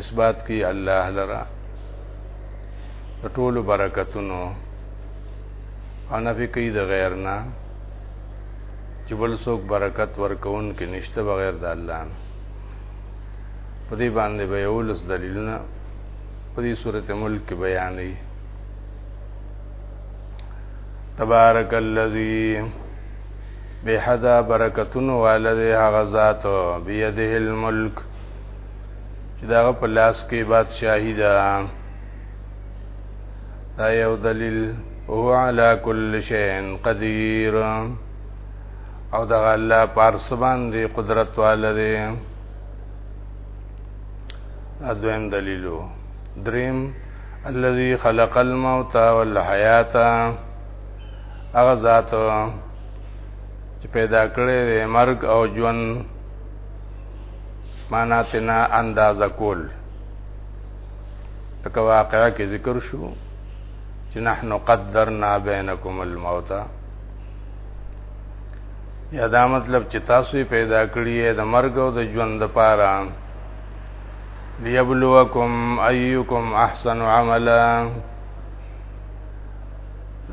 اثبات کی الله لرا د ټولو برکتونو او نفي کوي د غیر نه چې بل څوک برکت ورکون کې نشته بغیر د الله نه په دې باندې به یو لس دلیلونه په دې سورته ملک کې بیانې تبارک الذی بهدا برکتون والده هغه ذات بيده الملک چې دا په لاس کې بادشاہي ده دا یو دلیل هو علی کل شیء قدیر او دا الله پارس باندې قدرت والده اذن دلیلو دریم الذي خلق الموت والحیات هغه ذات چې پیدا کړی مرګ او ژوند معنا تنا اندازه کول تک واقعا کې ذکر شو چې نحن قدرنا بینکم الموت یا دا مطلب چې تاسو پیدا کړی د مرګ او د ژوند لپاره ليبلوکم ايکم احسن عملا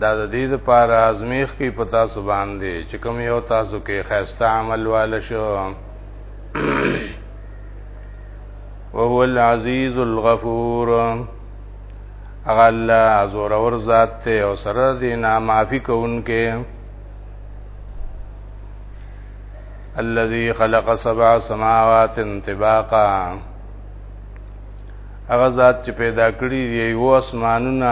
دا د دې لپاره ازمیخ کې پتا سو باندې چې کوم یو تاسو کې خیسته عمل وال شو وهو العزیز الغفور اغه الله زور اور ذات ته او سره دې نه معافي کوونکې الذي خلق سبع سماوات طباقا اغه ذات چې پیدا کړی دی یو اسمانونه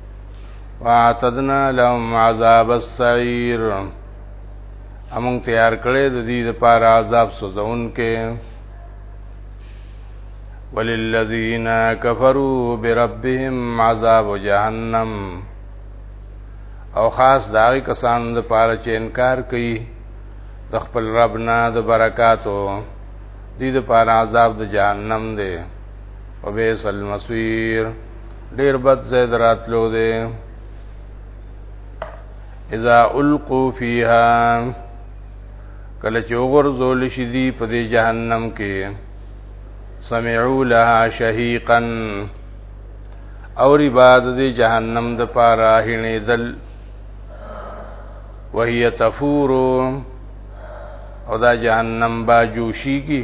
واعتدنا لهم عذاب السعير امون تیار کړی د دې لپاره عذاب سوزون کې وللذین کفروا بربهم عذاب جهنم او خاص داغي کسان د پاره چې انکار کوي د خپل رب نه د برکاتو دې د پاره عذاب د جهنم دی او بیس المسویر ډیر بد زید راتلو دی اذا القو فیها کله چې وګرځول شي دی په دې جهنم کې سمعوا لها شهيقا او رباد دې جهنم د پاره هینې دل وهي تفور او دا جهنم با جوشي کی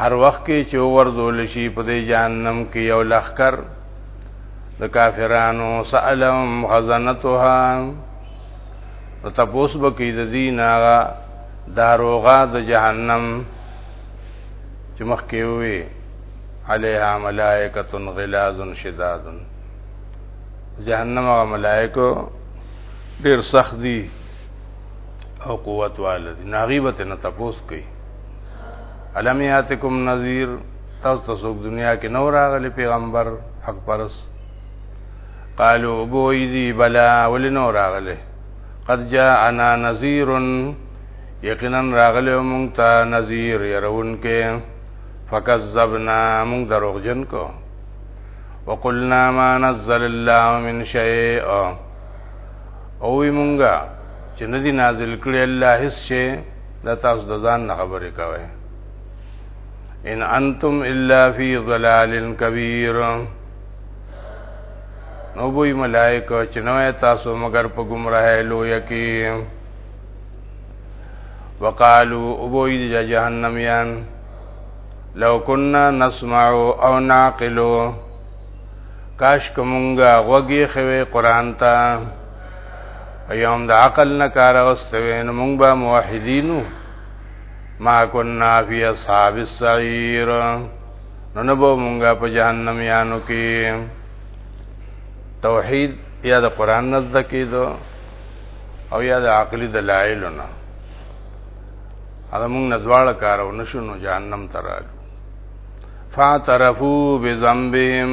هر وخت کې چې ورزول شي په دې جهنم کې یو لخر د کافرانو سالم خزنتها نو تپوس به کې د دین هغه داروغه د جهنم چې مخکې وي علیها ملائکه غلاظ شداد جهنم هغه ملائکه ډیر سخت دي او قوت والدي ناغیبت نه تپوس کوي علم یاتکم نذیر تاسو ته څوک دنیا کې نو راغلی پیغمبر حق پرس قالو ابو ایدی بلا ول نو راغلی قد جاءنا نذیر یقینا راغلی مونږ ته نذیر يرون کې فکذبنا مونږ دروغجن کو وقلنا ما نزل الله من شيء او وی مونږه چې ندی نازل کړی الله هیڅ شی دا تاسو د ځان نه خبرې کوي ان انتم الا فی ضلال کبیر نو بوئی ملائکه چې نو تاسو مگر په گمراه لوی کې وقالو ابوئی دی جهنميان لو كنا نسمع او نعقلو کاش کومګه غوږی خوي قران ته ایوم د عقل نه کار واستوي نو موږ به موحدینو ما كنا فی اصحاب السعیر نو نه به موږ په جهنم یانو کې توحید یا د قران نزد کېدو او یا د عقلی دلایل نه هغه موږ نزواله کارو نشو نو جهنم ترال فاعترفوا بذنبهم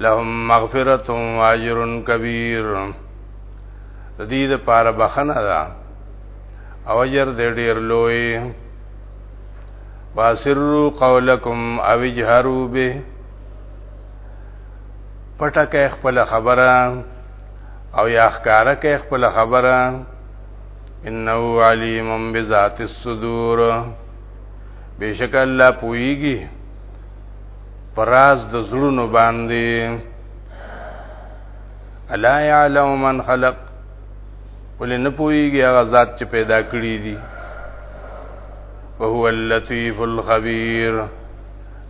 لهم مغفرت و اجر کبیر د دې د پاره بخنه ده او اجر دې ډیر لوی واسروا قولکم او اجهروا به پټه کې خپل خبره او یا ښکارا کې خپل خبره انه علیم بذات الصدور بشک الله پویږي پراز د زړونو باندې الا يعلم من خلق ولې نه پويږي هغه ذات چې پیدا کړی دي وهو اللطيف الخبير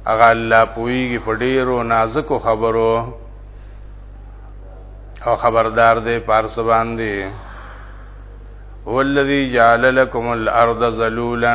هغه الله پويږي په ډیرو نازکو خبرو او خبردار دی پارس باندې هو الذي جعل لكم الارض ذلولا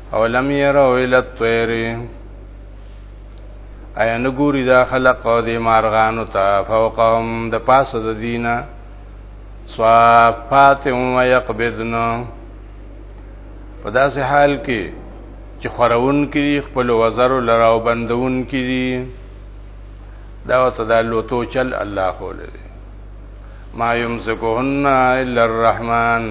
او لم يروا الى الطير ایا نګوري دا خلق او د مارغانو ته فوقهم د پاسه د دینه صافات و يقبضن په داسې حال کې چې خورون کې خپل وزر لراو بندون کې دا وته د لوتو چل الله خو لري ما يمسكهن الا الرحمن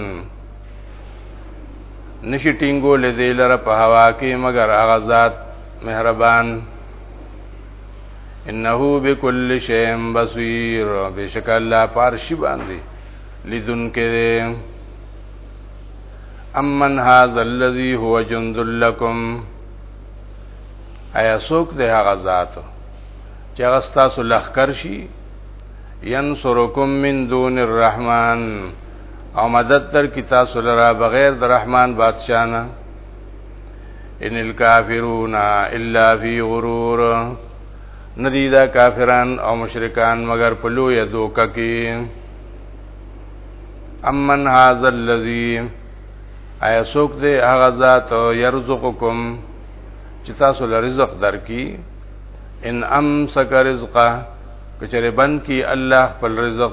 نشي ټینګو لذي لره په هوا کې مگر هغه ذات مهربان انه بكل شيء بصير بشک الله پارشي باندې لیدون کې امن هاذا الذي هو جند لكم ایا سوک ده هغه ذات چې هغه تاسو لخر شي ينصركم من دون الرحمن او مدد تر کی تاسو لرا بغیر د رحمان بادشاہ نه ان الکافرون الا فی غرور ندی دا کافران او مشرکان مگر په لوی دوکه کې امن هاذا الذی ایا سوک دې هغه ذات یرزقکم چې تاسو له رزق درکې ان امسک رزقه کچره بند کی الله خپل رزق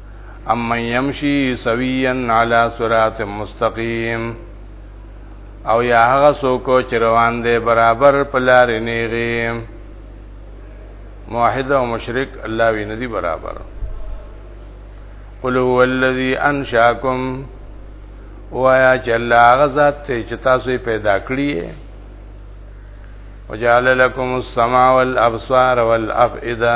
اما يمشي سويا على صراط مستقيم او یا هغه څوک چې روان دی برابر په لار نیغي موحد او مشرک الله وی ندی برابر قل هو الذي انشاكم وایا چې الله غزاد ته چې تاسو پیدا کړی وجعل لكم السماء والابصار والافئده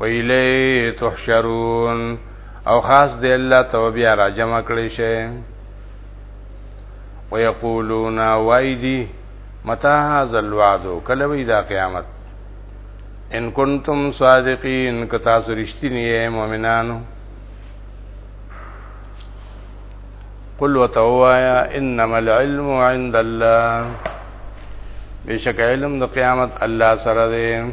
ویلی تحشرون او خاص دی الله ته بیا را جمع کړی شي ويقولون وایدی متى هذا الوعد کله وی دا قیامت ان کنتم صادقین کتا سرشتنی اے مومنانو قل وتوایا انما العلم عند الله بشک علم د قیامت الله سره دی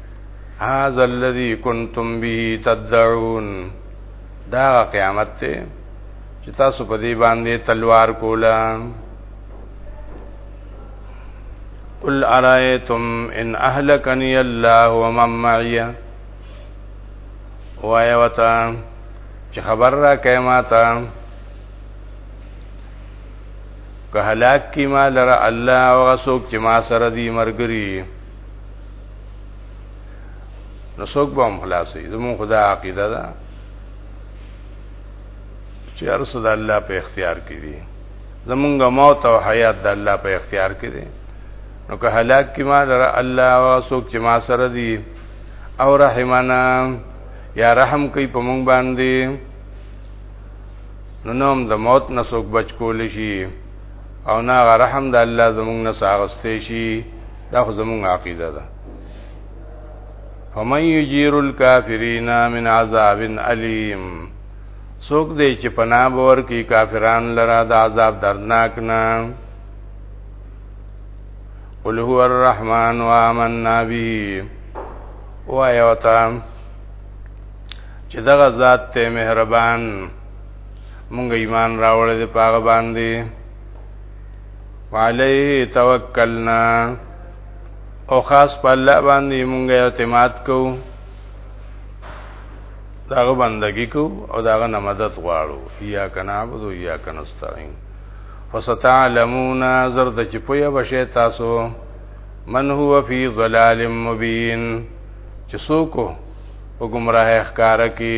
هذا الذي كنتم به تدعون دا قیامت ته چې تاسو په دې باندې تلوار کولا قل ارایتم ان اهلکنی الله ومن معي وایا وتا چې خبر را کایما تا که هلاک کی ما لره الله او غسوک چې ما سره دی مرګري نو څوک به هم خلاصي زمون خدا عقیده ده چې ارسد الله په اختیار کې دي زمونږ موت او حیات د الله په اختیار کې دي نو که هلاک کی ما در الله او څوک چې ما سره دي او رحمنا یا رحم کوي په مونږ باندې نو نوم د موت نه څوک بچ کول شي او نه رحم د الله زمونږ نه ساغستې شي دا خو زمونږ عقیده ده فمن یجیر الکافرین من عذاب الیم سوک دی چې پناه باور کی کافران لرا د عذاب دردناک نه قل هو الرحمن وآمنا به وایا وتا چې دغه ذات ته مهربان مونږ ایمان راوړل دی پاغه باندې وعليه توکلنا او خاص په الله باندې مونږ اعتماد کوو داغه بندگی کو او داغه نمازت غواړو یا کنابود یا کنستعين فستعلمون زرد چې پوهه بشه تاسو من هو فی ظلال مبین چې څوک په گمراه ښکارا کې